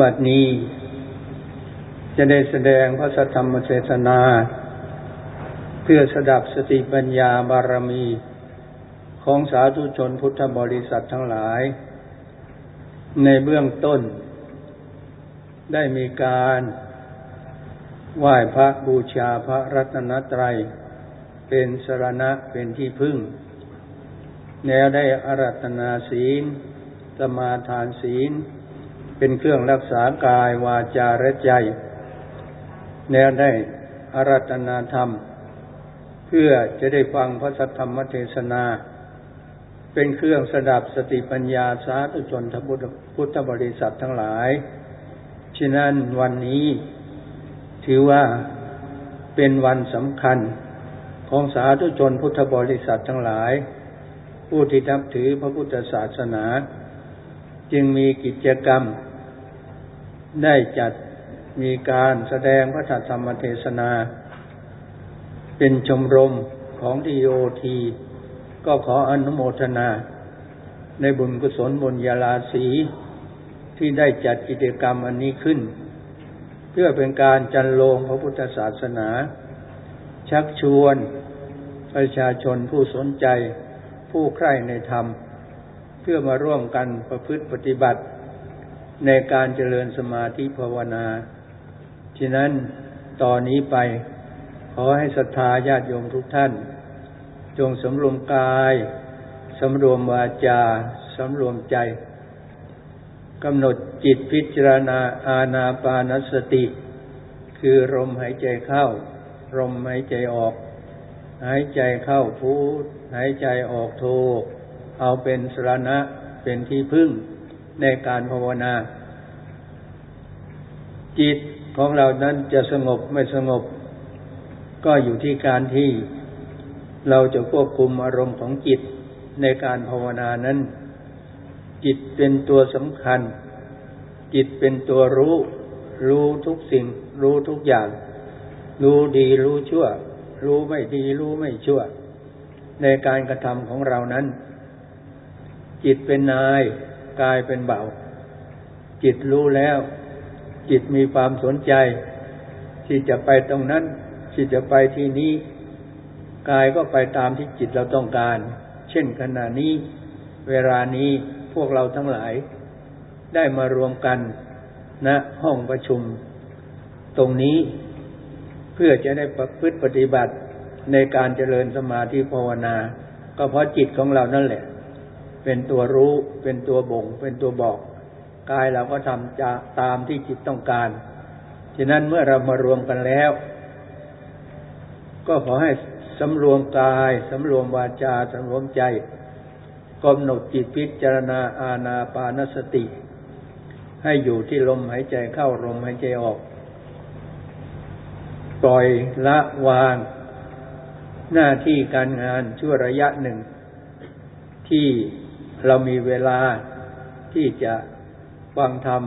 บัดนี้ จะได้แสดงพระสัทธรรมเทศนา เพื่อสดับสติปัญญาบารมี ของสาธุชนพุทธบริษัททั้งหลาย ในเบื้องต้น ได้มีการไหว้พระบูชาพระรัตนตรัย เป็นสรณะเป็นที่พึ่งแนวได้อารัตนาศีล สมาทานศีล เป็นเครื่องรักษากายวาจาและใจ แนวได้อารัตนาธรรม เพื่อจะได้ฟังพระสัทธรรมเทศนา เป็นเครื่องสดับสติปัญญาสาธุชนพุทธบริษัททั้งหลายฉะนั้นวันนี้ ถือว่าเป็นวันสำคัญของสาธุชนพุทธบริษัททั้งหลาย ผู้ที่นับถือพระพุทธศาสนา จึงมีกิจกรรม ได้จัดมีการแสดงพระธรรมเทศนา เป็นชมรมของดีโอทีก็ขออนุโมทนา ในบุญกุศลบุญญาลาสีที่ได้จัดกิจกรรมอันนี้ขึ้น เพื่อเป็นการจันโลงพระพุทธศาสนา ชักชวนประชาชนผู้สนใจผู้ใคร่ในธรรม เพื่อมาร่วมกันประพฤติปฏิบัติ ในการเจริญสมาธิภาวนา ฉะนั้นต่อนนี้ไป ขอให้ศรัทธาญาติโยมทุกท่าน จงสำรวมกายสำรวมวาจาสำรวมใจกำหนดจิตพิจารณาอาณาปานสติ คือลมหายใจเข้าลมหายใจออก หายใจเข้าพูดหายใจออกโท เอาเป็นสรณะเป็นที่พึ่ง ในการภาวนา จิตของเรานั้นจะสงบไม่สงบ ก็อยู่ที่การที่เราจะควบคุมอารมณ์ของจิตในการภาวนานั้น จิตเป็นตัวสำคัญ จิตเป็นตัวรู้ รู้ทุกสิ่ง รู้ทุกอย่าง รู้ดีรู้ชั่ว รู้ไม่ดีรู้ไม่ชั่ว ในการกระทำของเรานั้น จิตเป็นนาย กายเป็นเบา จิตรู้แล้ว จิตมีความสนใจ ที่จะไปตรงนั้น ที่จะไปที่นี้กายก็ไปตามที่จิตเราต้องการ เช่นขณะนี้ เวลานี้พวกเราทั้งหลาย ได้มารวมกันณนะห้องประชุม ตรงนี้เพื่อจะได้ประพฤติปฏิบัติในการเจริญสมาธิภาวนา ก็เพราะจิตของเรานั่นแหละ เป็นตัวรู้ เป็นตัวบ่ง เป็นตัวบอก กายเราก็ทำจะตามที่จิตต้องการ ฉะนั้นเมื่อเรามารวมกันแล้ว ก็ขอให้สำรวมกายสำรวมวาจาสำรวมใจกำหนดจิตพิจารณาอาณาปานสติ ให้อยู่ที่ลมหายใจเข้าลมหายใจออก ปล่อยละวาง หน้าที่การงานชั่วระยะหนึ่ง ที่ เรามีเวลาที่จะฟังธรรม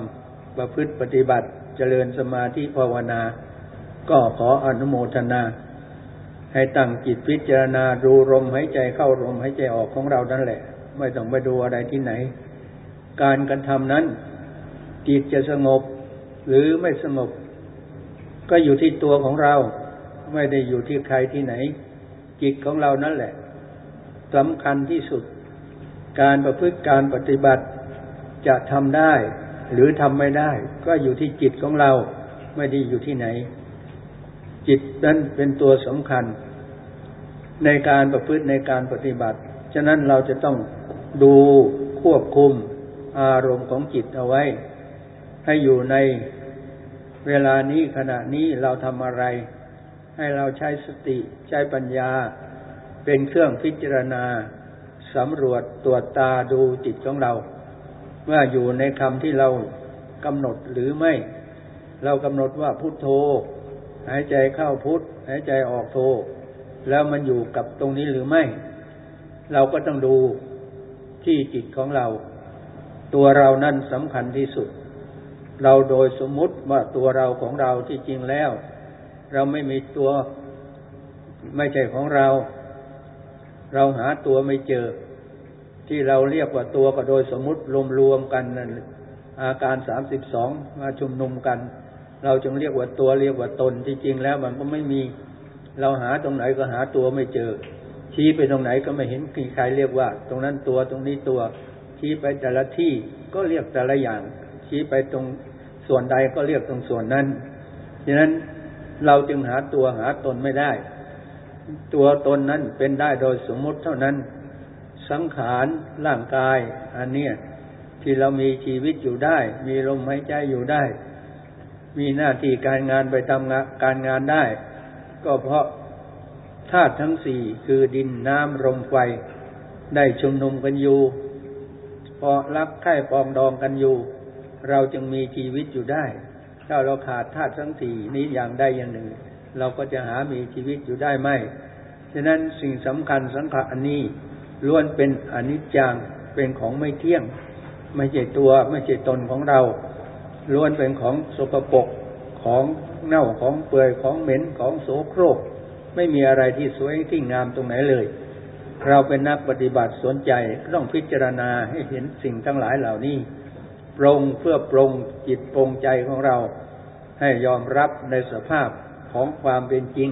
ประพฤติปฏิบัติเจริญสมาธิภาวนา ก็ขออนุโมทนา ให้ตั้งจิตพิจารณาดูลมหายใจเข้าลมหายใจออกของเรานั่นแหละ ไม่ต้องไปดูอะไรที่ไหน การกระทำนั้น จิตจะสงบหรือไม่สงบ ก็อยู่ที่ตัวของเรา ไม่ได้อยู่ที่ใครที่ไหน จิตของเรานั่นแหละสำคัญที่สุด การประพฤติการปฏิบัติจะทำได้ หรือทำไม่ได้ ก็อยู่ที่จิตของเราไม่ได้อยู่ที่ไหน จิตนั้นเป็นตัวสำคัญ ในการประพฤติในการปฏิบัติ ฉะนั้นเราจะต้องดูควบคุมอารมณ์ของจิตเอาไว้ ให้อยู่ในเวลานี้ขณะนี้เราทำอะไร ให้เราใช้สติใช้ปัญญา เป็นเครื่องพิจารณา สำรวจตรวจตาดูจิตของเรา ว่าอยู่ในคำที่เรากำหนดหรือไม่ เรากำหนดว่าพุทโธ หายใจเข้าพุทหายใจออกโธแล้วมันอยู่กับตรงนี้หรือไม่ เราก็ต้องดูที่จิตของเรา ตัวเรานั่นสำคัญที่สุด เราโดยสมมุติว่าตัวเราของเราที่จริงแล้ว เราไม่มีตัวไม่ใช่ของเรา เราหาตัวไม่เจอ ที่เราเรียกว่าตัวก็โดยสมมติรวมๆกันนั่นอาการสามสิบสองมาชุมนุมกัน เราจึงเรียกว่าตัวเรียกว่าตนที่จริงแล้วมันก็ไม่มี เราหาตรงไหนก็หาตัวไม่เจอ ชี้ไปตรงไหนก็ไม่เห็นมีใครเรียกว่า ตรงนั้นตัวตรงนี้ตัว ชี้ไปแต่ละที่ก็เรียกแต่ละอย่าง ชี้ไปตรงส่วนใดก็เรียกตรงส่วนนั้นฉะนั้นเราจึงหาตัวหาตนไม่ได้ ตัวตนนั้นเป็นได้โดยสมมุติเท่านั้น สังขารร่างกาย อันเนี้ยที่เรามีชีวิตอยู่ได้ มีลมหายใจอยู่ได้ มีหน้าที่การงานไปทำงานการงานได้ ก็เพราะธาตุทั้งสี่คือดินน้ำลมไฟ ได้ชุมนุมกันอยู่พอรักใคร่ปองดองกันอยู่ เราจึงมีชีวิตอยู่ได้ ถ้าเราขาดธาตุทั้งสี่นี้อย่างใดอย่างหนึ่ง เราก็จะหามีชีวิตอยู่ได้ไหมฉะนั้นสิ่งสำคัญสังขารอันนี้ล้วนเป็นอนิจจังเป็นของไม่เที่ยง ไม่ใช่ตัวไม่ใช่ตนของเรา ล้วนเป็นของสกปรกของเน่าของเปื่อยของเหม็นของโสโครก ไม่มีอะไรที่สวยที่งามตรงไหนเลย เราเป็นนักปฏิบัติสนใจต้องพิจารณาให้เห็นสิ่งทั้งหลายเหล่านี้ปรงเพื่อปรงจิตปรงใจของเรา ให้ยอมรับในสภาพ ของความเป็นจริง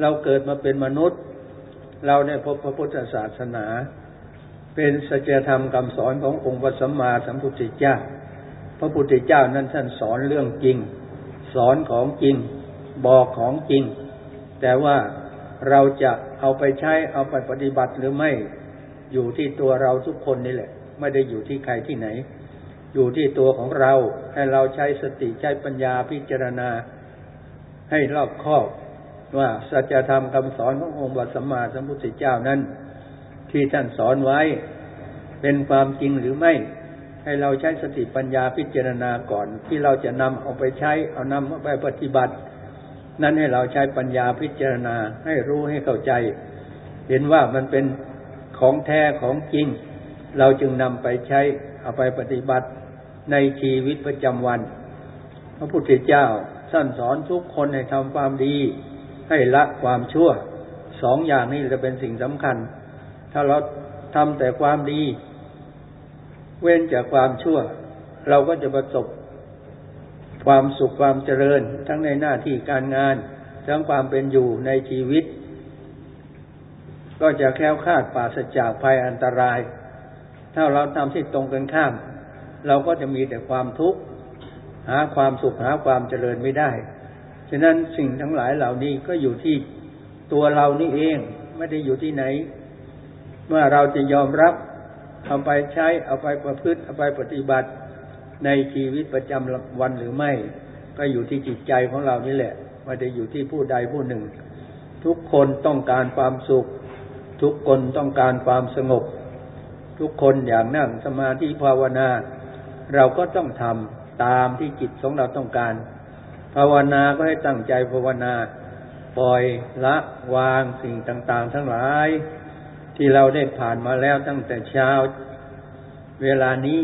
เราเกิดมาเป็นมนุษย์ เราได้พบพระพุทธศาสนา เป็นสัจธรรมคำสอนขององค์พระสัมมาสัมพุทธเจ้า พระพุทธเจ้านั้นท่านสอนเรื่องจริง สอนของจริง บอกของจริง แต่ว่าเราจะเอาไปใช้เอาไปปฏิบัติหรือไม่อยู่ที่ตัวเราทุกคนนี่แหละ ไม่ได้อยู่ที่ใครที่ไหน อยู่ที่ตัวของเราให้เราใช้สติใช้ปัญญาพิจารณา ให้รอบคอบว่าสัจธรรมคำสอนขององค์บัสัมมาสัมพุทธเจ้านั้น ที่ท่านสอนไว้เป็นความจริงหรือไม่ ให้เราใช้สติปัญญาพิจารณาก่อน ที่เราจะนำเอาไปใช้เอานำเอาไปปฏิบัติ นั้นให้เราใช้ปัญญาพิจารณาให้รู้ให้เข้าใจ เห็นว่ามันเป็นของแท้ของจริง เราจึงนำไปใช้เอาไปปฏิบัติในชีวิตประจำวัน พระพุทธเจ้า สั่นสอนทุกคนให้ทำความดี ให้ละความชั่วสองอย่างนี้จะเป็นสิ่งสำคัญ ถ้าเราทำแต่ความดี เว้นจากความชั่ว เราก็จะประสบความสุขความเจริญ ทั้งในหน้าที่การงาน ทั้งความเป็นอยู่ในชีวิต ก็จะแค้วคาดปราศจากภัยอันตราย ถ้าเราทำที่ตรงกันข้าม เราก็จะมีแต่ความทุกข์ หาความสุขหาความเจริญไม่ได้ ฉะนั้นสิ่งทั้งหลายเหล่านี้ก็อยู่ที่ตัวเรานี่เองไม่ได้อยู่ที่ไหน เมื่อเราจะยอมรับเอาไปใช้เอาไปประพฤติเอาไปปฏิบัติในชีวิตประจำวันหรือไม่ ก็อยู่ที่จิตใจของเรานี่แหละไม่ได้อยู่ที่ผู้ใดผู้หนึ่ง ทุกคนต้องการความสุข ทุกคนต้องการความสงบ ทุกคนอยากนั่งสมาธิภาวนา เราก็ต้องทำ ตามที่จิตของเราต้องการ ภาวนาก็ให้ตั้งใจภาวนา ปล่อยละวางสิ่งต่างๆ ทั้งหลาย ที่เราได้ผ่านมาแล้วตั้งแต่เช้า เวลานี้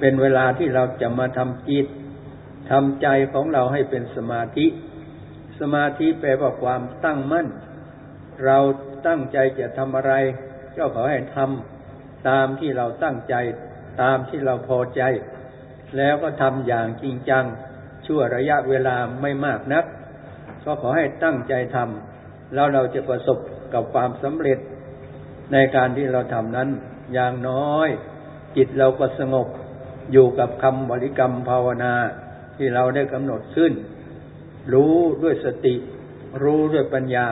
เป็นเวลาที่เราจะมาทำจิตทำใจของเราให้เป็นสมาธิ สมาธิแปลว่าความตั้งมั่น เราตั้งใจจะทำอะไรก็ขอให้ทำตามที่เราตั้งใจ ตามที่เราพอใจ แล้วก็ทำอย่างจริงจัง ชั่วระยะเวลาไม่มากนัก ก็ขอให้ตั้งใจทำแล้วเราจะประสบกับความสำเร็จ ในการที่เราทำนั้น อย่างน้อย จิตเราก็สงบอยู่กับคำบริกรรมภาวนาที่เราได้กำหนดขึ้น รู้ด้วยสติ รู้ด้วยปัญญา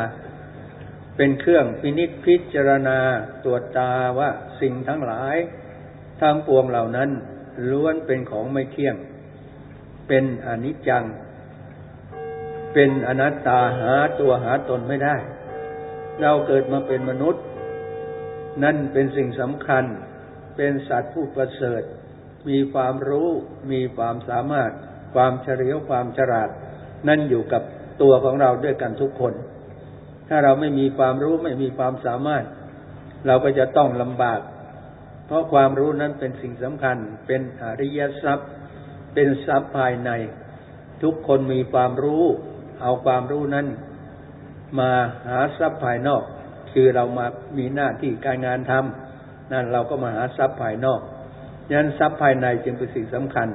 เป็นเครื่องพินิจพิจารณาตรวจตาว่าสิ่งทั้งหลายทั้งปวงเหล่านั้น ล้วนเป็นของไม่เที่ยง เป็นอนิจจัง เป็นอนัตตาหาตัวหาตนไม่ได้ เราเกิดมาเป็นมนุษย์ นั่นเป็นสิ่งสำคัญ เป็นสัตว์ผู้ประเสริฐ มีความรู้ มีความสามารถ ความเฉลียวความฉลาด นั่นอยู่กับตัวของเราด้วยกันทุกคน ถ้าเราไม่มีความรู้ไม่มีความสามารถ เราก็จะต้องลำบาก เพราะความรู้นั้นเป็นสิ่งสำคัญ เป็นอริยทรัพย์ เป็นทรัพย์ภายใน ทุกคนมีความรู้ เอาความรู้นั้น มาหาทรัพย์ภายนอก คือเรามามีหน้าที่การงานทำนั่นเราก็มาหาทรัพย์ภายนอกฉะนั้นทรัพย์ภายในจึงเป็นสิ่งสำคัญ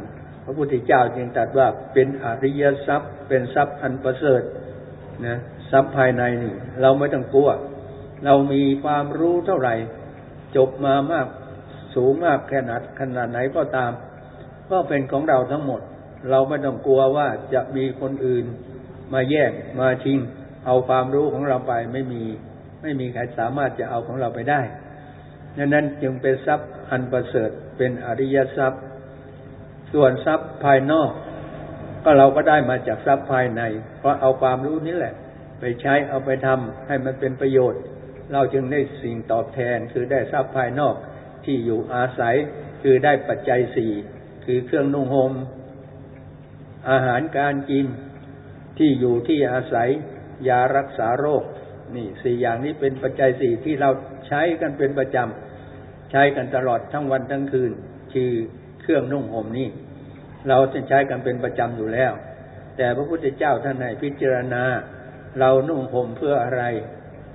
พระพุทธเจ้าจึงตรัสว่าเป็นอริยทรัพย์ เป็นทรัพย์อันประเสริฐนะทรัพย์ภายในนี่ เราไม่ต้องกลัว เรามีความรู้เท่าไหร่ จบมามาก สูงมากแค่นัดขนาดไหนก็ตาม ก็เป็นของเราทั้งหมด เราไม่ต้องกลัวว่าจะมีคนอื่น มาแย่งมาชิง เอาความรู้ของเราไปไม่มี ไม่มีใครสามารถจะเอาของเราไปได้ดังนั้นจึงเป็นทรัพย์อันประเสริฐเป็นอริยทรัพย์ ส่วนทรัพย์ภายนอก ก็เราก็ได้มาจากทรัพย์ภายใน เพราะเอาความรู้นี้แหละ ไปใช้เอาไปทำให้มันเป็นประโยชน์ เราจึงได้สิ่งตอบแทนคือได้ทรัพย์ภายนอก ที่อยู่อาศัยคือได้ปัจจัยสี่คือเครื่องนุ่งหม่มอาหารการกินที่อยู่ที่อาศัยยารักษาโรค นี่สี่อย่างนี้เป็นปัจจัยสี่ที่เราใช้กันเป็นประจำใช้กันตลอดทั้งวันทั้งคืน คือเครื่องนุ่งห่มนี่ เราจะใช้กันเป็นประจำอยู่แล้ว แต่พระพุทธเจ้าท่านให้พิจารณา เรานุ่งห่มเพื่ออะไร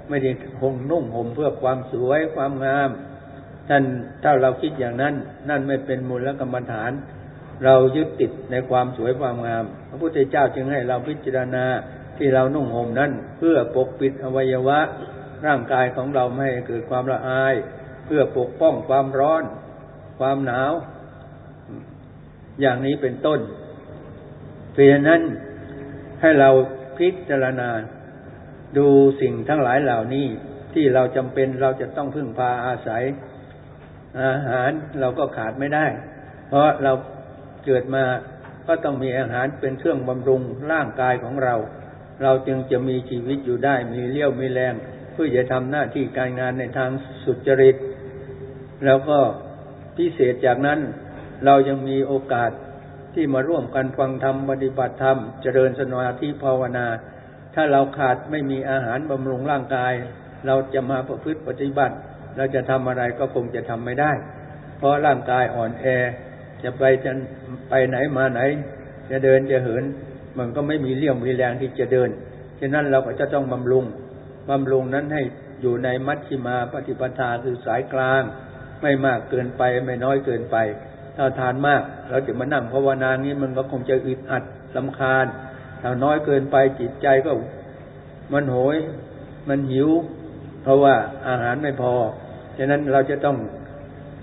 ไม่ได้คงนุ่งห่มเพื่อความสวยความงาม ท่นถ้าเราคิดอย่างนั้น นั่นไม่เป็นมูลกรรมฐาน เรายึดติดในความสวยความงาม พระพุทธเจ้าจึงให้เราพิจารณาที่เรานุ่งห่มนั้น เพื่อปกปิดอวัยวะ ร่างกายของเราไม่ให้เกิดความละอาย เพื่อปกป้องความร้อน ความหนาว อย่างนี้เป็นต้นเพราะฉะนั้นให้เราพิจารณาดูสิ่งทั้งหลายเหล่านี้ที่เราจำเป็นเราจะต้องพึ่งพาอาศัย อาหารเราก็ขาดไม่ได้ เพราะเราเกิดมาก็ต้องมีอาหารเป็นเครื่องบำรุงร่างกายของเรา เราจึงจะมีชีวิตอยู่ได้ มีเลี้ยวมีแรง เพื่อจะทำหน้าที่การงานในทางสุจริต แล้วก็พิเศษจากนั้น เรายังมีโอกาสที่มาร่วมกันฟังธรรมปฏิบัติธรรม เจริญสมาธิภาวนา ถ้าเราขาดไม่มีอาหารบำรุงร่างกาย เราจะมาประพฤติปฏิบัติ เราจะทำอะไรก็คงจะทำไม่ได้ เพราะร่างกายอ่อนแอ จะไปจะไปไหนมาไหน จะเดินจะเหิน มันก็ไม่มีเรี่ยวมีแรงที่จะเดินฉะนั้นเราก็จะต้องบำรุงบำรุงนั้นให้อยู่ในมัชชิมาปฏิปทาคือสายกลาง ไม่มากเกินไปไม่น้อยเกินไป ถ้าทานมาก เราจะมานั่งภาวนานี้มันก็คงจะอึดอัดลำคาญถ้าน้อยเกินไปจิตใจก็ มันโหย มันหิว เพราะว่าอาหารไม่พอ ฉะนั้นเราจะต้อง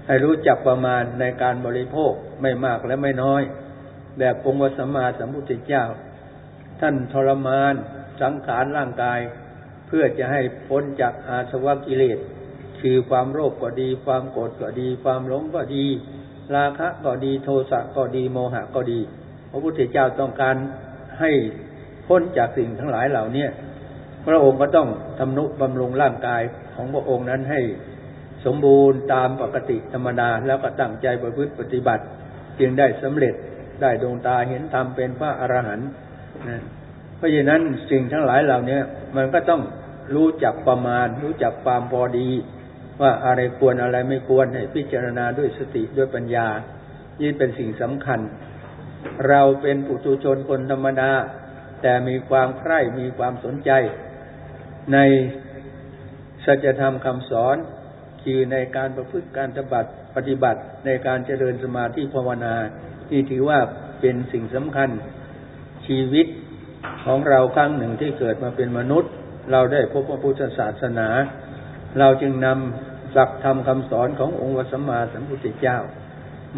ให้รู้จักประมาณในการบริโภคไม่มากและไม่น้อย แบบองค์สมมาสัมพุทธเจ้า ท่านทรมานสังขารร่างกาย เพื่อจะให้พ้นจากอาสวะกิเลส คือความโรคก็ดี ความโกรธก็ดี ความหลงก็ดี ราคะก็ดีโทสะก็ดีโมหะก็ดี พระพุทธเจ้าต้องการให้พ้นจากสิ่งทั้งหลายเหล่านี้ พระองค์ก็ต้องทำนุบำรุงร่างกายของพระองค์นั้นให้สมบูรณ์ตามปกติธรรมดาแล้วก็ตั้งใจประพฤติปฏิบัติ จึงได้สำเร็จได้ดวงตาเห็นธรรมเป็นพระอรหันต์นะเพราะฉะนั้นสิ่งทั้งหลายเหล่านี้มันก็ต้องรู้จักประมาณ รู้จักความพอดี ว่าอะไรควรอะไรไม่ควรให้พิจารณาด้วยสติด้วยปัญญานี่เป็นสิ่งสำคัญ เราเป็นปุถุชนคนธรรมดา แต่มีความใคร่มีความสนใจ ในสัจธรรมคำสอน คือในการประพฤติการปฏิบัติปฏิบัติในการเจริญสมาธิภาวนาที่ถือว่าเป็นสิ่งสำคัญชีวิตของเราครั้งหนึ่งที่เกิดมาเป็นมนุษย์ เราได้พบพระพุทธศาสนา เราจึงนำหลักธรรมคำสอนขององค์วัสมมาสัมพุทธเจ้า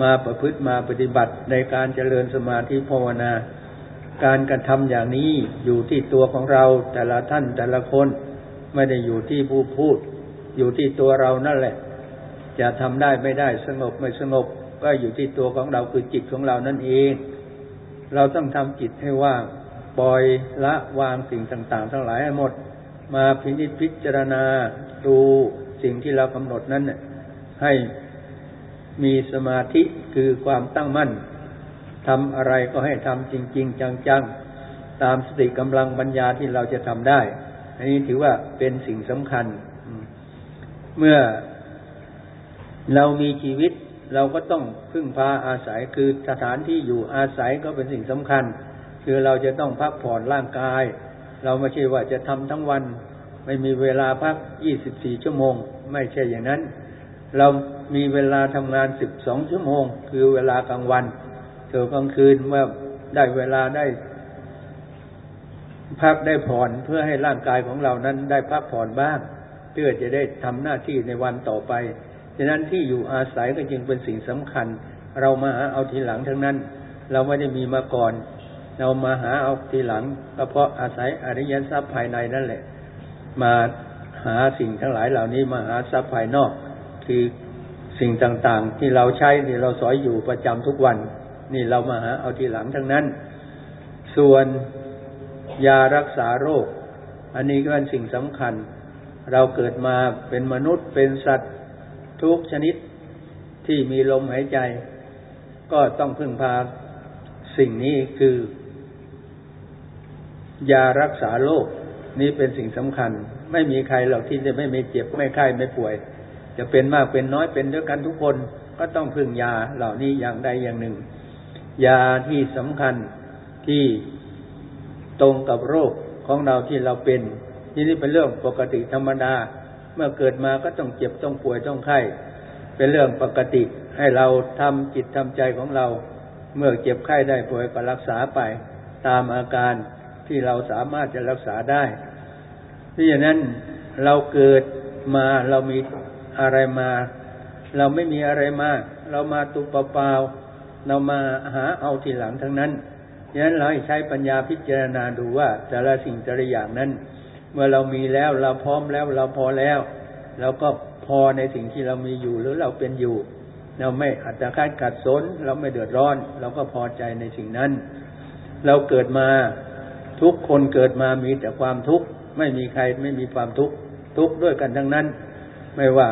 มาประพฤติมาปฏิบัติในการเจริญสมาธิภาวนา การกระทำอย่างนี้อยู่ที่ตัวของเราแต่ละท่านแต่ละคน ไม่ได้อยู่ที่ผู้พูด อยู่ที่ตัวเรานั่นแหละ จะทำได้ไม่ได้สงบไม่สงบ ก็อยู่ที่ตัวของเราคือจิตของเรานั่นเอง เราต้องทำจิตให้ว่างปล่อยละวางสิ่งต่าง ๆ ทั้งหลายให้หมด มาพินิจพิจารณาดูสิ่งที่เรากำหนดนั้นให้มีสมาธิคือความตั้งมั่น ทำอะไรก็ให้ทำจริง ๆ จังๆ ตามสติกำลังปัญญาที่เราจะทำได้ อันนี้ถือว่าเป็นสิ่งสำคัญ เมื่อเรามีชีวิตเราก็ต้องพึ่งพาอาศัยคือสถานที่อยู่อาศัยก็เป็นสิ่งสำคัญ คือเราจะต้องพักผ่อนร่างกาย เราไม่ใช่ว่าจะทำทั้งวัน ไม่มีเวลาพัก 24 ชั่วโมง ไม่ใช่อย่างนั้น เรามีเวลาทำงานสิบสองชั่วโมง คือเวลากลางวัน เกิดกลางคืนเมื่อได้เวลาได้ พักได้ผ่อนเพื่อให้ร่างกายของเรานั้นได้พักผ่อนบ้างเพื่อจะได้ทำหน้าที่ในวันต่อไปฉะนั้นที่อยู่อาศัยก็จึงเป็นสิ่งสำคัญ เรามาหาเอาทีหลังทั้งนั้น เราไม่ได้มีมาก่อน เรามาหาเอาทีหลังก็เพราะอาศัยอริยทรัพย์ภายในนั่นแหละ มาหาสิ่งทั้งหลายเหล่านี้มาหาทรัพย์ภายนอก คือสิ่งต่างๆ ที่เราใช้ที่เราสอยอยู่ประจำทุกวัน นี่เรามาหาเอาทีหลังทั้งนั้น ส่วนยารักษาโรค อันนี้ก็เป็นสิ่งสำคัญ เราเกิดมาเป็นมนุษย์เป็นสัตว์ทุกชนิดที่มีลมหายใจ ก็ต้องพึ่งพาสิ่งนี้คือยารักษาโรคนี้เป็นสิ่งสำคัญ ไม่มีใครหรอกที่จะไม่ไม่เจ็บไม่ไข้ไม่ป่วย จะเป็นมากเป็นน้อยเป็นด้วยกันทุกคนก็ต้องพึ่งยาเหล่านี้อย่างใดอย่างหนึ่ง ยาที่สำคัญที่ตรงกับโรคของเราที่เราเป็นที่นี่เป็นเรื่องปกติธรรมดา เมื่อเกิดมาก็ต้องเจ็บต้องป่วยต้องไข้ เป็นเรื่องปกติให้เราทำจิตทำใจของเรา เมื่อเจ็บไข้ได้ป่วยก็รักษาไป ตามอาการที่เราสามารถจะรักษาได้ที่อย่างนั้นเราเกิดมาเรามีอะไรมา เราไม่มีอะไรมา เรามาตุปเปล่า เรามาหาเอาทีหลังทั้งนั้นฉะนั้นเราให้ใช้ปัญญาพิจารณาดูว่า แต่ละสิ่งแต่ละอย่างนั้น เมื่อเรามีแล้วเราพร้อมแล้วเราพอแล้วเราก็พอในสิ่งที่เรามีอยู่หรือเราเป็นอยู่ เราไม่อัตคัดขัดสน เราไม่เดือดร้อน เราก็พอใจในสิ่งนั้น เราเกิดมาทุกคนเกิดมามีแต่ความทุกข์ไม่มีใครไม่มีความทุกข์ทุกข์ด้วยกันทั้งนั้น ไม่ว่า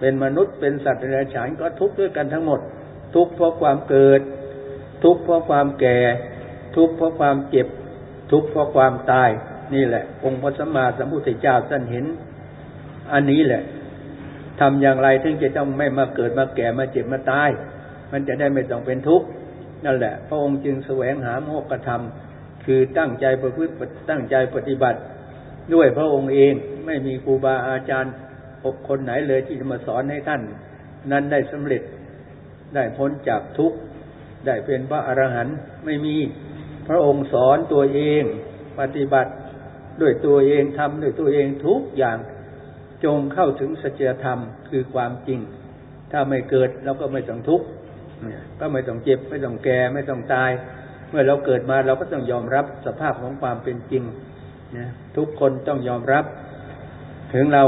เป็นมนุษย์เป็นสัตว์เดรัจฉานก็ทุกข์ด้วยกันทั้งหมด ทุกข์เพราะความเกิด ทุกข์เพราะความแก่ ทุกข์เพราะความเจ็บ ทุกข์เพราะความตาย นี่แหละ องค์พระสัมมาสัมพุทธเจ้าท่านเห็น อันนี้แหละทำอย่างไรถึงจะต้องไม่มาเกิดมาแก่มาเจ็บมาตาย มันจะได้ไม่ต้องเป็นทุกข์นั่นแหละ พระองค์จึงแสวงหาโมกขธรรม คือตั้งใจประพฤติตั้งใจปฏิบัติ ด้วยพระองค์เองไม่มีครูบาอาจารย์คนไหนเลยที่จะมาสอนให้ท่าน นั้นได้สำเร็จ ได้พ้นจากทุกข์ได้เป็นพระอรหันต์ไม่มีพระองค์สอนตัวเองปฏิบัติด้วยตัวเองทำด้วยตัวเองทุกอย่างจงเข้าถึงสัจธรรมคือความจริง ถ้าไม่เกิดเราก็ไม่ต้องทุกข์ก็ไม่ต้องเจ็บไม่ต้องแก่ไม่ต้องตาย เมื่อเราเกิดมาเราก็ต้องยอมรับสภาพของความเป็นจริงนะทุกคนต้องยอมรับ ถึงเรา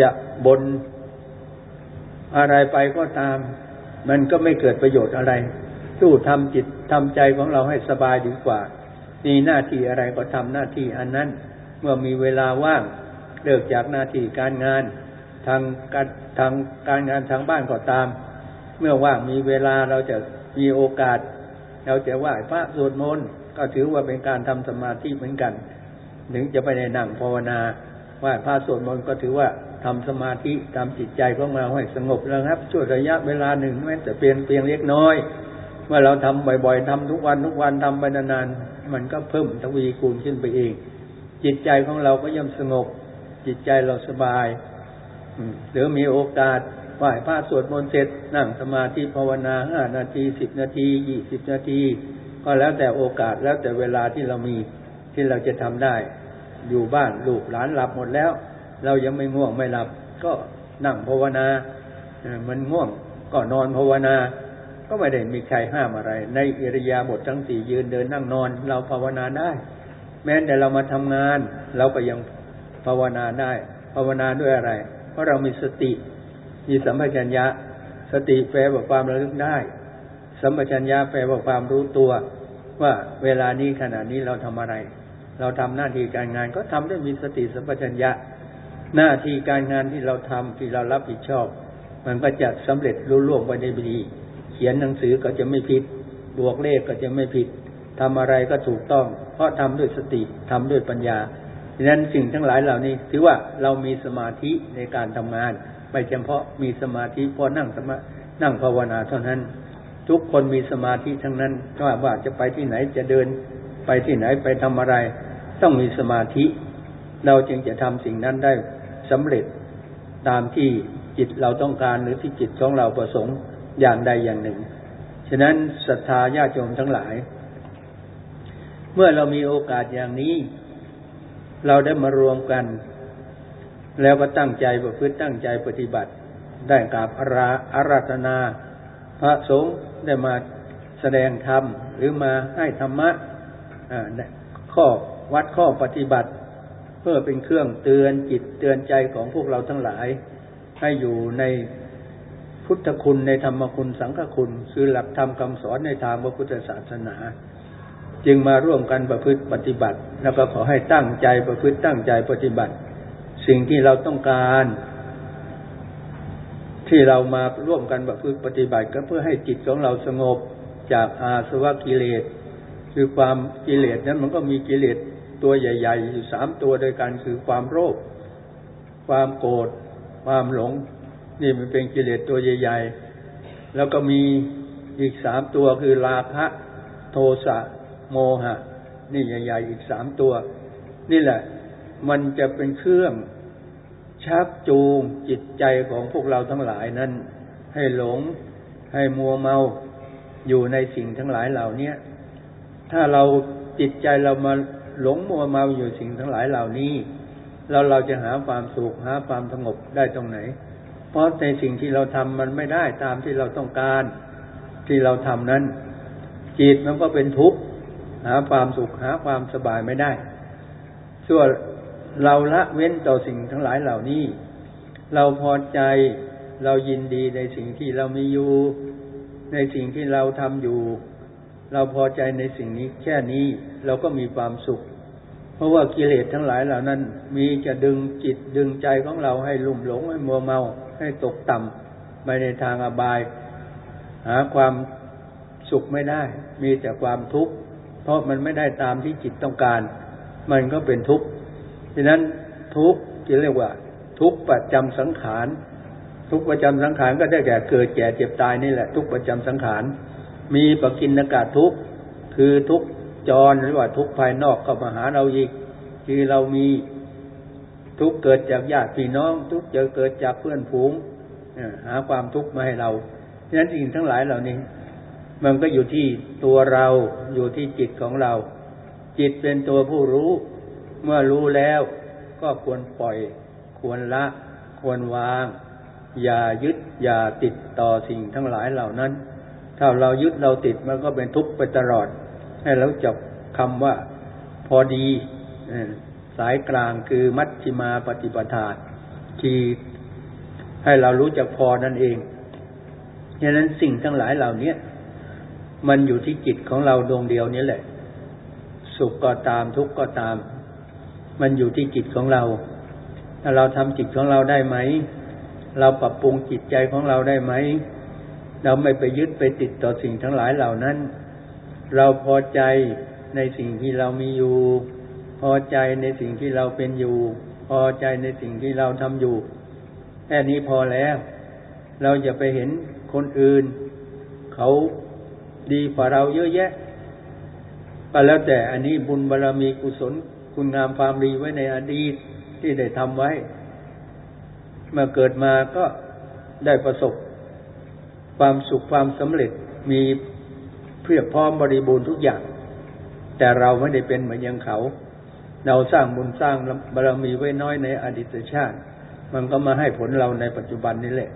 จะบนอะไรไปก็ตาม มันก็ไม่เกิดประโยชน์อะไร สู้ทำจิตทำใจของเราให้สบายดีกว่ามีหน้าที่อะไรก็ทำหน้าที่อันนั้น เมื่อมีเวลาว่างเลิกจากหน้าที่การงาน ทางการทางการงานทางบ้านก็ตาม เมื่อว่างมีเวลาเราจะมีโอกาส เราจะไหว้พระสวดมนต์ก็ถือว่าเป็นการทำสมาธิเหมือนกัน ถึงจะไปในนั่งภาวนาไหว้พระสวดมนต์ก็ถือว่า ทำสมาธิทำจิตใจของเราให้สงบแล้วครับช่วระยะเวลาหนึ่งแม้แต่เพียงเพียงเล็กน้อย เมื่อเราทำบ่อยๆทำทุกวันทุกวันทำไปนานๆมันก็เพิ่มทวีคูณขึ้นไปเอง จิตใจของเราก็ย่อมสงบ จิตใจเราสบายหรือมีโอกาสไหว้พระสวดมนต์เสร็จนั่งสมาธิภาวนาห้านาทีสิบนาทียี่สิบนาที ก็แล้วแต่โอกาสแล้วแต่เวลาที่เรามีที่เราจะทำได้ อยู่บ้านลูกหลานหลับหมดแล้ว เรายังไม่ง่วงไม่หลับ ก็นั่งภาวนามันง่วงก็นอนภาวนา ก็ไม่ได้มีใครห้ามอะไร ในอิริยาบถทั้งสี่ยืนเดินนั่งนอน เราภาวนาได้ แม้แต่เรามาทำงาน เราก็ยังภาวนาได้ ภาวนาด้วยอะไร เพราะเรามีสติ มีสัมปชัญญะ สติแปลว่าความระลึกได้ สัมปชัญญะแปลว่าความรู้ตัว ว่าเวลานี้ขณะนี้เราทำอะไร เราทำหน้าที่การงานก็ทำด้วยมีสติสัมปชัญญะ หน้าที่การงานที่เราทำที่เรารับผิดชอบ มันก็จะสำเร็จรุ่ล่วงไปในดี เขียนหนังสือก็จะไม่ผิด บวกเลขก็จะไม่ผิดทำอะไรก็ถูกต้อง เพราะทำด้วยสติทำด้วยปัญญาดังนั้นสิ่งทั้งหลายเหล่านี้ ถือว่าเรามีสมาธิในการทำงานไม่เฉพาะมีสมาธิพอนั่งสมานั่งภาวนาเท่านั้น ทุกคนมีสมาธิทั้งนั้นว่าว่าจะไปที่ไหนจะเดิน ไปที่ไหนไปทำอะไร ต้องมีสมาธิ เราจึงจะทำสิ่งนั้นได้ สำเร็จตามที่จิตเราต้องการหรือที่จิตของเราประสงค์อย่างใดอย่างหนึ่ง ฉะนั้นศรัทธาญาติโยมทั้งหลาย เมื่อเรามีโอกาสอย่างนี้ เราได้มารวมกัน แล้วก็ตั้งใจประพฤติตั้งใจปฏิบัติ ได้กราบอาราอาราธนา พระสงฆ์ได้มาแสดงธรรมหรือมาให้ธรรมะข้อวัดข้อปฏิบัติ เพื่อเป็นเครื่องเตือนจิตเตือนใจของพวกเราทั้งหลาย ให้อยู่ในพุทธคุณในธรรมคุณสังฆคุณ คือหลักธรรมคำสอนในทางพระพุทธศาสนา จึงมาร่วมกันประพฤติปฏิบัติ แล้วก็ขอให้ตั้งใจประพฤติตั้งใจปฏิบัติ สิ่งที่เราต้องการ ที่เรามาร่วมกันประพฤติปฏิบัติ ก็เพื่อให้จิตของเราสงบจากอาสวะกิเลส คือความกิเลสนั้นมันก็มีกิเลส ตัวใหญ่ ๆ อยู่สามตัวโดยกันคือความโลภความโกรธความหลง นี่มันเป็นกิเลสตัวใหญ่ ๆ แล้วก็มีอีกสามตัวคือราคะโทสะโมหะ นี่ใหญ่ ๆ อีกสามตัว นี่แหละ มันจะเป็นเครื่องชักจูงจิตใจของพวกเราทั้งหลายนั้น ให้หลง ให้มัวเมาอยู่ในสิ่งทั้งหลายเหล่านี้ถ้าเราจิตใจเรามา หลงมัวเมาอยู่สิ่งทั้งหลายเหล่านี้ เราเราจะหาความสุขหาความสงบได้ตรงไหน เพราะในสิ่งที่เราทำมันไม่ได้ตามที่เราต้องการ ที่เราทำนั้น จิตมันก็เป็นทุกข์หาความสุขหาความสบายไม่ได้ส่วนเราละเว้นต่อสิ่งทั้งหลายเหล่านี้ เราพอใจเรายินดีในสิ่งที่เรามีอยู่ ในสิ่งที่เราทำอยู่ เราพอใจในสิ่งนี้แค่นี้เราก็มีความสุข เพราะว่ากิเลสทั้งหลายเหล่านั้น มีจะดึงจิตดึงใจของเราให้ลุ่มหลงให้มัวเมาให้ตกต่ำไปในทางอบาย หาความสุขไม่ได้ มีแต่ความทุกข์เพราะมันไม่ได้ตามที่จิตต้องการ มันก็เป็นทุกข์ดังนั้นทุกข์ที่เรียกว่า ทุกข์ประจำสังขารทุกข์ประจำสังขารก็ได้แก่เกิดแก่เจ็บตายนี่แหละ ทุกข์ประจำสังขาร มีปกินกาทุกคือทุกจรหรือว่าทุกภายนอกเข้ามาหาเราอีก คือเรามีทุกเกิดจากญาติพี่น้อง ทุกจะเกิดจากเพื่อนฝูงหาความทุกข์มาให้เราฉะนั้นสิ่งทั้งหลายเหล่านี้ มันก็อยู่ที่ตัวเราอยู่ที่จิตของเรา จิตเป็นตัวผู้รู้ เมื่อรู้แล้วก็ควรปล่อย ควรละ ควรวาง อย่ายึดอย่าติดต่อสิ่งทั้งหลายเหล่านั้น ถ้าเรายึดเราติดมันก็เป็นทุกข์ไปตลอด ให้เราจับคำว่าพอดีสายกลางคือมัชฌิมาปฏิปทาที่ให้เรารู้จักพอนั่นเองฉะนั้นสิ่งทั้งหลายเหล่านี้มันอยู่ที่จิตของเราดวงเดียวนี้แหละ สุขก็ตามทุกข์ก็ตาม มันอยู่ที่จิตของเราถ้าเราทำจิตของเราได้ไหม เราปรับปรุงจิตใจของเราได้ไหม เราไม่ไปยึดไปติดต่อสิ่งทั้งหลายเหล่านั้น เราพอใจในสิ่งที่เรามีอยู่ พอใจในสิ่งที่เราเป็นอยู่ พอใจในสิ่งที่เราทำอยู่ แค่นี้พอแล้ว เราอย่าไปเห็นคนอื่น เขาดีกว่าเราเยอะแยะก็แล้วแต่อันนี้บุญบารรมีกุศลคุณงามความดีไว้ในอดีตที่ได้ทำไว้ เมื่อเกิดมาก็ได้ประสบ ความสุขความสำเร็จมีเพียบพร้อมบริบูรณ์ทุกอย่าง แต่เราไม่ได้เป็นเหมือนอย่างเขา เราสร้างบุญสร้างบารมีไว้น้อยในอดีตชาติ มันก็มาให้ผลเราในปัจจุบันนี้แหละ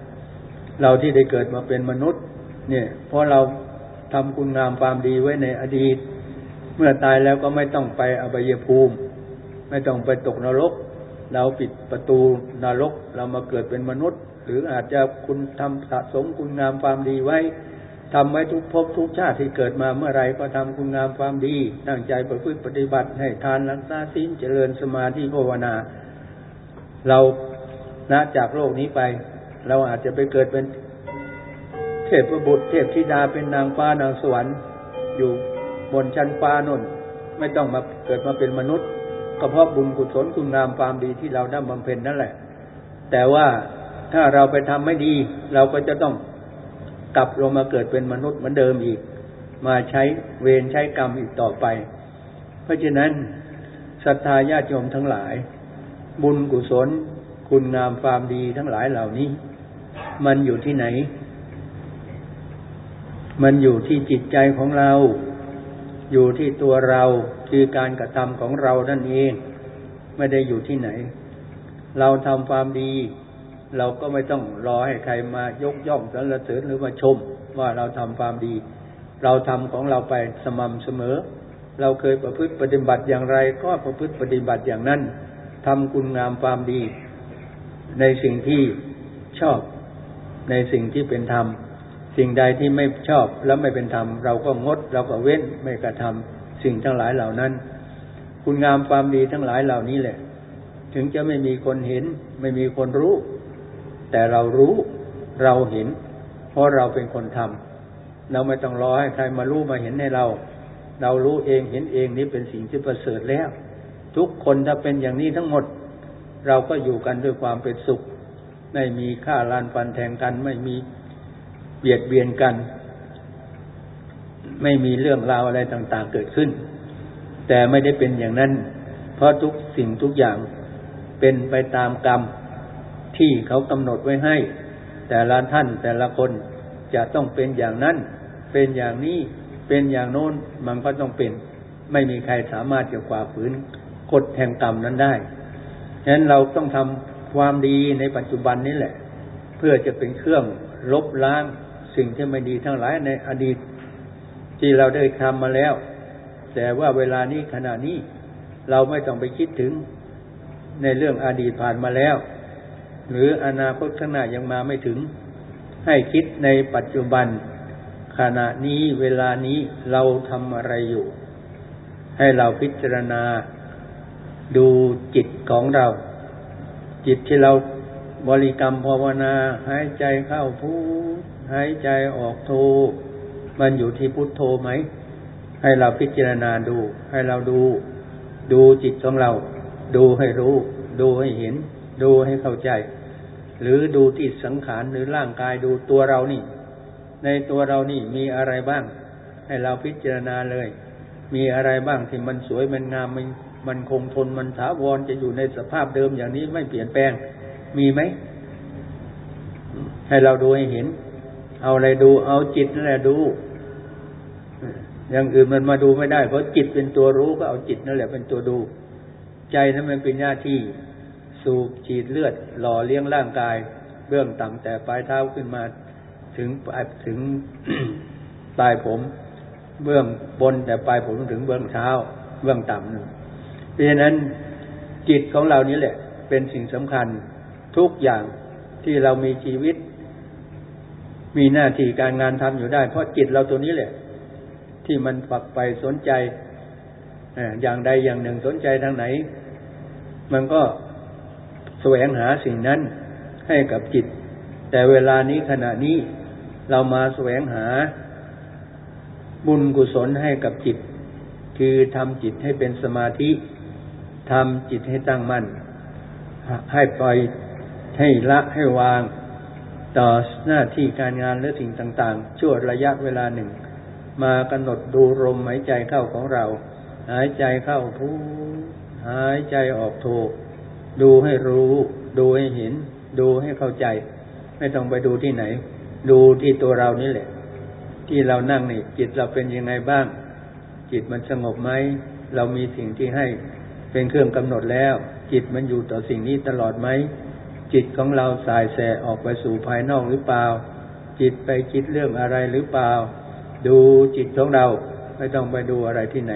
เราที่ได้เกิดมาเป็นมนุษย์ เนี่ย เพราะเราทำคุณงามความดีไว้ในอดีต เมื่อตายแล้วก็ไม่ต้องไปอบายภูมิ ไม่ต้องไปตกนรก เราปิดประตูนรก เรามาเกิดเป็นมนุษย์ หรืออาจจะคุณทำสะสมคุณงามความดีไว้ทำไว้ทุกภพทุกชาติที่เกิดมาเมื่อไรก็ทำคุณงามความดี ตั้งใจประพฤติปฏิบัติให้ทานรักษาศีลเจริญสมาธิภาวนา เราณจากโลกนี้ไป เราอาจจะไปเกิดเป็นเทพบุตร เทพธิดาเป็นนางฟ้านางสวรรค์อยู่บนชั้นฟ้านนไม่ต้องมาเกิดมาเป็นมนุษย์ก็เพราะบุญกุศลคุณงามความดีที่เราได้บำเพ็ญนั่นแหละ แต่ว่า ถ้าเราไปทำไม่ดี เราก็จะต้องกลับลงมาเกิดเป็นมนุษย์เหมือนเดิมอีก มาใช้เวรใช้กรรมอีกต่อไป เพราะฉะนั้นศรัทธาญาติโยมทั้งหลาย บุญกุศล คุณงามความดีทั้งหลายเหล่านี้ มันอยู่ที่ไหน มันอยู่ที่จิตใจของเรา อยู่ที่ตัวเราคือการกระทำของเรานั่นเอง ไม่ได้อยู่ที่ไหน เราทำความดี เราก็ไม่ต้องรอให้ใครมายกย่องสรรเสริญหรือมาชม ว่าเราทำความดี เราทำของเราไปสม่ำเสมอ เราเคยประพฤติปฏิบัติอย่างไร ก็ประพฤติปฏิบัติอย่างนั้นทำคุณงามความดี ในสิ่งที่ชอบ ในสิ่งที่เป็นธรรม สิ่งใดที่ไม่ชอบแล้วไม่เป็นธรรม เราก็งด เราก็เว้นไม่กระทำสิ่งทั้งหลายเหล่านั้น คุณงามความดีทั้งหลายเหล่านี้แหละ ถึงจะไม่มีคนเห็น ไม่มีคนรู้ แต่เรารู้เราเห็น เพราะเราเป็นคนทำเราไม่ต้องรอให้ใครมารู้มาเห็นในเรา เรารู้เองเห็นเองนี่เป็นสิ่งที่ประเสริฐแล้ว ทุกคนถ้าเป็นอย่างนี้ทั้งหมด เราก็อยู่กันด้วยความเป็นสุข ไม่มีฆ่าลานฟันแทงกัน ไม่มีเบียดเบียนกัน ไม่มีเรื่องราวอะไรต่างๆเกิดขึ้น แต่ไม่ได้เป็นอย่างนั้น เพราะทุกสิ่งทุกอย่างเป็นไปตามกรรม ที่เขากำหนดไว้ให้ แต่ละท่านแต่ละคนจะต้องเป็นอย่างนั้น เป็นอย่างนี้เป็นอย่างโน้นมันก็ต้องเป็น ไม่มีใครสามารถจะฝ่าฝืนกฎแห่งกรรมนั้นได้ฉะนั้นเราต้องทำความดีในปัจจุบันนี้แหละ เพื่อจะเป็นเครื่องลบล้างสิ่งที่ไม่ดีทั้งหลายในอดีต ที่เราได้ทำมาแล้ว แต่ว่าเวลานี้ขณะนี้เราไม่ต้องไปคิดถึงในเรื่องอดีตผ่านมาแล้ว หรืออนาคตข้างหน้ายังมาไม่ถึง ให้คิดในปัจจุบัน ขณะนี้เวลานี้เราทำอะไรอยู่ ให้เราพิจารณาดูจิตของเรา จิตที่เราบริกรรมภาวนา หายใจเข้าพุหายใจออกโท มันอยู่ที่พุทโธไหม ให้เราพิจารณาดู ให้เราดู ดูจิตของเรา ดูให้รู้ ดูให้เห็น ดูให้เข้าใจ หรือดูที่สังขารหรือร่างกายดูตัวเรานี่ ในตัวเรานี่มีอะไรบ้าง ให้เราพิจารณาเลย มีอะไรบ้างที่มันสวยมันงามมันมันคงทนมันถาวรจะอยู่ในสภาพเดิมอย่างนี้ไม่เปลี่ยนแปลง มีไหม ให้เราดูให้เห็น เอาอะไรดู เอาจิตนั่นแหละดูอย่างอื่นมันมาดูไม่ได้ เพราะจิตเป็นตัวรู้ก็เอาจิตนั่นแหละเป็นตัวดู ใจนั้นมันเป็นหน้าที่ สูบฉีดเลือด หล่อเลี้ยงร่างกาย เบื้องต่ำแต่ปลายเท้าขึ้นมา ถึงถึงปลายผม เบื้องบนแต่ปลายผมถึงเบื้องเท้า เบื้องต่ำเพราะฉะนั้นจิตของเรานี้แหละ เป็นสิ่งสำคัญทุกอย่างที่เรามีชีวิต มีหน้าที่การงานทำอยู่ได้ เพราะจิตเราตัวนี้แหละ ที่มันฝักไปสนใจอย่างใดอย่างหนึ่งสนใจทางไหน มันก็ แสวงหาสิ่งนั้นให้กับจิต แต่เวลานี้ขณะนี้เรามาแสวงหาบุญกุศลให้กับจิต คือทำจิตให้เป็นสมาธิทำจิตให้ตั้งมั่น ให้ปล่อยให้ละให้วาง ต่อหน้าที่การงานและสิ่งต่างๆ ชั่วระยะเวลาหนึ่ง มากำหนดดูลมหายใจเข้าของเรา หายใจเข้าพูหายใจออกโท ดูให้รู้ ดูให้เห็น ดูให้เข้าใจ ไม่ต้องไปดูที่ไหน ดูที่ตัวเรานี่แหละ ที่เรานั่งนี่จิตเราเป็นยังไงบ้าง จิตมันสงบไหมเรามีสิ่งที่ให้เป็นเครื่องกำหนดแล้ว จิตมันอยู่ต่อสิ่งนี้ตลอดไหมจิตของเราสายแสออกไปสู่ภายนอกหรือเปล่า จิตไปคิดเรื่องอะไรหรือเปล่า ดูจิตของเราไม่ต้องไปดูอะไรที่ไหน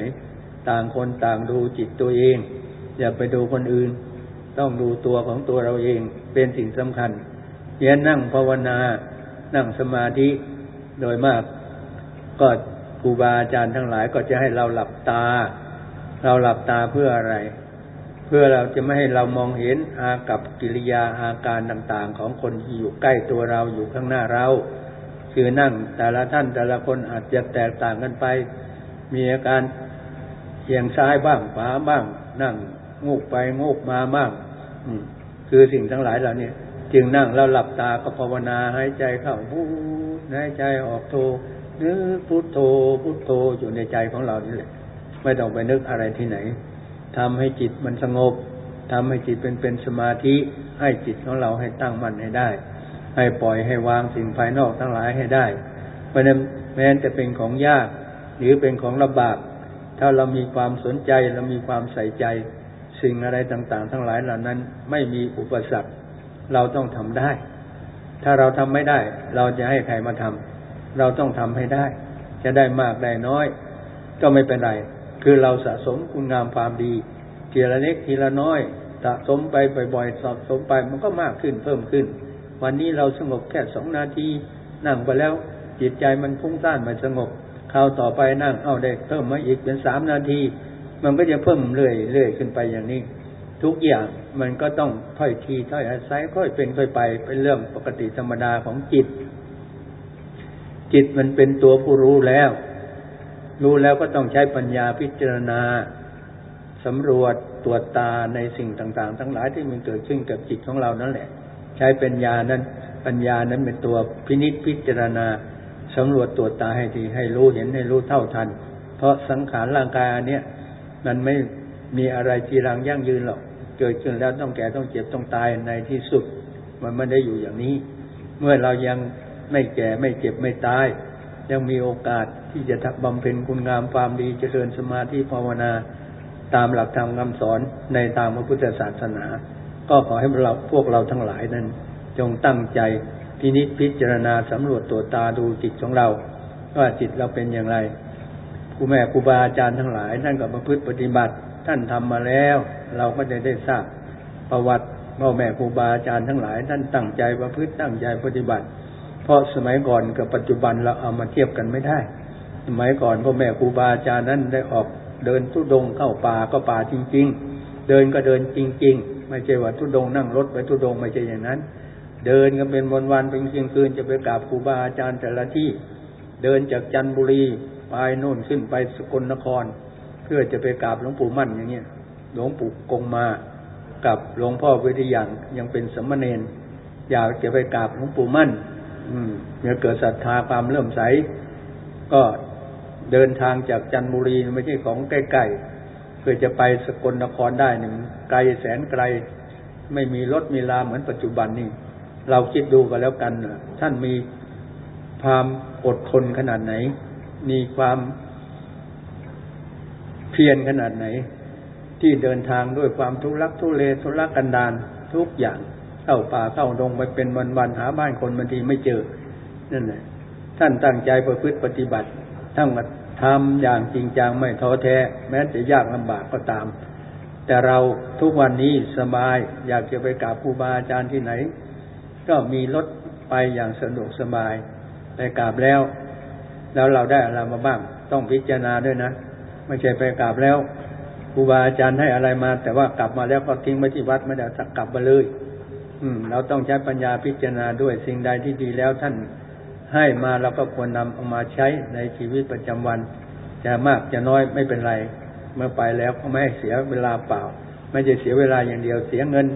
ต่างคนต่างดูจิตตัวเอง อย่าไปดูคนอื่น ต้องดูตัวของตัวเราเองเป็นสิ่งสำคัญเยันนั่งภาวนา นั่งสมาธิโดยมาก ก็ครูบาอาจารย์ทั้งหลายก็จะให้เราหลับตา เราหลับตาเพื่ออะไร เพื่อเราจะไม่ให้เรามองเห็นอากับกิริยาอาการต่างๆ ของคนที่อยู่ใกล้ตัวเราอยู่ข้างหน้าเราคือนั่งแต่ละท่านแต่ละคนอาจจะแตกต่างกันไป มีอาการเอียงซ้ายบ้างขวาบ้าง นั่งงูกไปงูกมาบ้าง คือสิ่งทั้งหลายเหล่านี้จึงนั่งแล้วหลับตาก็ภาวนาหายใจเข้าพูดหายใจออกโทนึกพุทโธพุทโธอยู่ในใจของเรานี่แหละ ไม่ต้องไปนึกอะไรที่ไหนทำให้จิตมันสงบทำให้จิตเป็นเป็นสมาธิ ให้จิตของเราให้ตั้งมั่นให้ได้ ให้ปล่อยให้วางสิ่งภายนอกทั้งหลายให้ได้ เพราะนั้นแม้จะเป็นของยาก หรือเป็นของลำบาก ถ้าเรามีความสนใจเรามีความใส่ใจ สิ่งอะไรต่างๆ ทั้งหลายเหล่านั้นไม่มีอุปสรรค เราต้องทำได้ ถ้าเราทำไม่ได้ เราจะให้ใครมาทำเราต้องทำให้ได้ จะได้มากได้น้อย ก็ไม่เป็นไร คือเราสะสมคุณงามความดีทีละเล็กทีละน้อยสะสมไปบ่อยๆสะสมไปมันก็มากขึ้นเพิ่มขึ้น วันนี้เราสงบแค่สองนาที นั่งไปแล้วจิตใจมันฟุ้งซ่านมันสงบคราวต่อไปนั่งเอาได้เพิ่มมาอีกเป็นสามนาที มันก็จะเพิ่มเรื่อยเรื่อยขึ้นไปอย่างนี้ ทุกอย่างมันก็ต้องค่อยทีค่อยอาศัยค่อยเป็นค่อยไปเป็นเรื่องปกติธรรมดาของจิต จิตมันเป็นตัวผู้รู้แล้ว รู้แล้วก็ต้องใช้ปัญญาพิจารณาสำรวจตรวจตาในสิ่งต่าง ๆ ทั้งหลายที่มันเกิดขึ้นกับจิตของเรานั่นแหละ ใช้ปัญญานั้น ปัญญานั้นเป็นตัวพินิจพิจารณาสำรวจตรวจตาให้ดีให้รู้เห็นให้รู้เท่าทัน เพราะสังขารร่างกายอันเนี้ย มันไม่มีอะไรจีรังยั่งยืนหรอก เกิดขึ้นแล้วต้องแก่ต้องเจ็บต้องตายในที่สุด มันไม่ได้อยู่อย่างนี้ เมื่อเรายังไม่แก่ไม่เจ็บไม่ตาย ยังมีโอกาสที่จะบำเพ็ญคุณงามความดีเจริญสมาธิภาวนา ตามหลักธรรมคำสอนในตามพระพุทธศาสนา ก็ขอให้เราพวกเราทั้งหลายนั้น จงตั้งใจพินิจพิจารณาสำรวจตัวตาดูจิตของเรา ว่าจิตเราเป็นอย่างไร ครูแม่ครูบาอาจารย์ทั้งหลาย ท่านก็ประพฤติปฏิบัติ ท่านทำมาแล้ว เราก็จะได้ทราบประวัติพ่อแม่ครูบาอาจารย์ทั้งหลาย ท่านตั้งใจประพฤติตั้งใจปฏิบัติ เพราะสมัยก่อนกับปัจจุบันเราเอามาเทียบกันไม่ได้ สมัยก่อนพ่อแม่ครูบาอาจารย์นั้นได้ออกเดินทุดงเข้าป่าก็ป่าจริง ๆ เดินก็เดินจริง ๆ ไม่ใช่ว่าทุดงนั่งรถไปทุดงไม่ใช่อย่างนั้น เดินกันเป็นวันวันเป็นคืนคืนจะไปกราบครูบาอาจารย์แต่ละที่ เดินจากจันทบุรี ไปโน่นขึ้นไปสกลนคร เพื่อจะไปกราบหลวงปู่มั่นอย่างเงี้ยหลวงปู่กงมากับหลวงพ่อวิทยังยังเป็นสมณเณรอยากจะไปกราบหลวงปู่มั่น อืมเมื่อเกิดศรัทธาความเริ่มใส ก็เดินทางจากจันทบุรีไม่ใช่ของใกล้ๆเพื่อจะไปสกลนครได้หนึ่งไกลแสนไกล ไม่มีรถมีลาเหมือนปัจจุบันนี่เราคิดดูกันแล้วกันท่านมีความอดทนขนาดไหน มีความเพียรขนาดไหน ที่เดินทางด้วยความทุรักทุเลทุรักกันดานทุกอย่างเข้าป่าเข้าดงไปเป็นวันๆหาบ้านคนบางทีไม่เจอนั่นแหละท่านตั้งใจประพฤติปฏิบัติทั้งมาทำอย่างจริงจังไม่ท้อแท้ แม้จะยากลำบากก็ตาม แต่เราทุกวันนี้สบายอยากจะไปกราบครูบาอาจารย์ที่ไหน ก็มีรถไปอย่างสะดวกสบายไปกราบแล้ว แล้วเราได้อะไรมาบ้าง ต้องพิจารณาด้วยนะ ไม่ใช่ไปกราบแล้วครูบาอาจารย์ให้อะไรมา แต่ว่ากลับมาแล้วก็ทิ้งไว้ที่วัดไม่ได้กลับมาเลย อืม เราต้องใช้ปัญญาพิจารณาด้วยสิ่งใดที่ดีแล้วท่านให้มาเราก็ควรนำเอามาใช้ในชีวิตประจำวัน จะมากจะน้อยไม่เป็นไร เมื่อไปแล้วก็ไม่ให้เสียเวลาเปล่า ไม่จะเสียเวลาอย่างเดียวเสียเงิน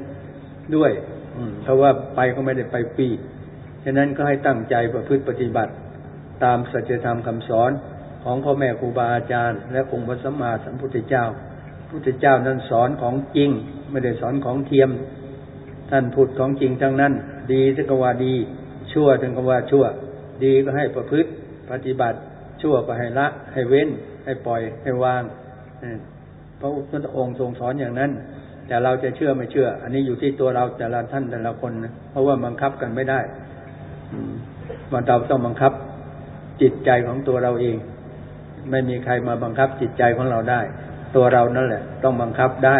ด้วย อืเพราะว่าไปก็ไม่ได้ไปฟรีฉะนั้นก็ให้ตั้งใจประพฤติปฏิบัติ ตามสัจธรรมคำสอนของพ่อแม่ครูบาอาจารย์ และองค์พระสัมมาสัมพุทธเจ้า พุทธเจ้านั้นสอนของจริง ไม่ได้สอนของเทียม ท่านพูดของจริงทั้งนั้น ดีถึงกว่าดี ชั่วถึงกว่าชั่ว ดีก็ให้ประพฤติปฏิบัติ ชั่วก็ให้ละ ให้เว้น ให้ปล่อยให้วางพระพุทธองค์ทรงสอนอย่างนั้น แต่เราจะเชื่อไม่เชื่อ อันนี้อยู่ที่ตัวเราแต่ละท่านแต่ละคนนะเพราะว่าบังคับกันไม่ได้มันเราต้องบังคับ จิตใจของตัวเราเอง ไม่มีใครมาบังคับจิตใจของเราได้ ตัวเรานั่นแหละ ต้องบังคับได้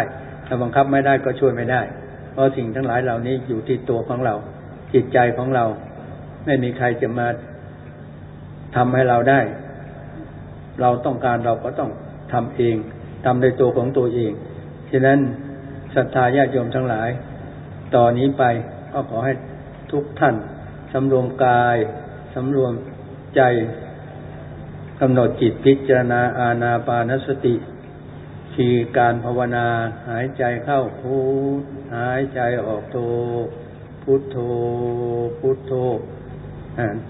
ถ้าบังคับไม่ได้ก็ช่วยไม่ได้ เพราะสิ่งทั้งหลายเหล่านี้อยู่ที่ตัวของเรา จิตใจของเรา ไม่มีใครจะมาทำให้เราได้ เราต้องการเราก็ต้องทำเองทำในตัวของตัวเองฉะนั้นศรัทธาญาติโยมทั้งหลาย ต่อนนี้ไปก็ขอให้ทุกท่านสำรวมกายสำรวม ใจกำหนดจิตพิจารณาอาณาปานสติคีการภาวนาหายใจเข้าพุทหายใจออกโทพุทโธพุทโธ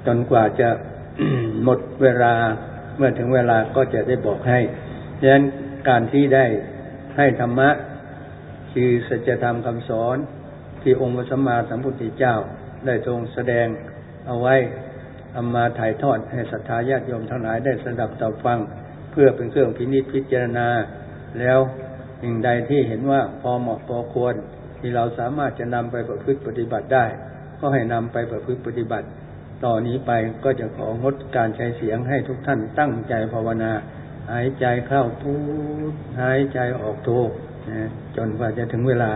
จนกว่าจะหมดเวลาเมื่อถึงเวลาก็จะได้บอกให้ดังนั้นการที่ได้ให้ธรรมะ คือสัจธรรมคำสอนที่องค์พระสัมมาสัมพุทธเจ้าได้ทรงแสดงเอาไว้ เอามาถ่ายทอดให้ศรัทธาญาติโยมทั้งหลายได้สดับตับฟัง เพื่อเป็นเครื่องพินิจพิจารณา แล้วสิ่งใดที่เห็นว่าพอเหมาะพอควร ที่เราสามารถจะนำไปประพฤติปฏิบัติได้ ก็ให้นำไปประพฤติปฏิบัติ ต่อนนี้ไปก็จะของดการใช้เสียงให้ทุกท่านตั้งใจภาวนา หายใจเข้าพูดหายใจออกโทนะจนกว่าจะถึงเวลา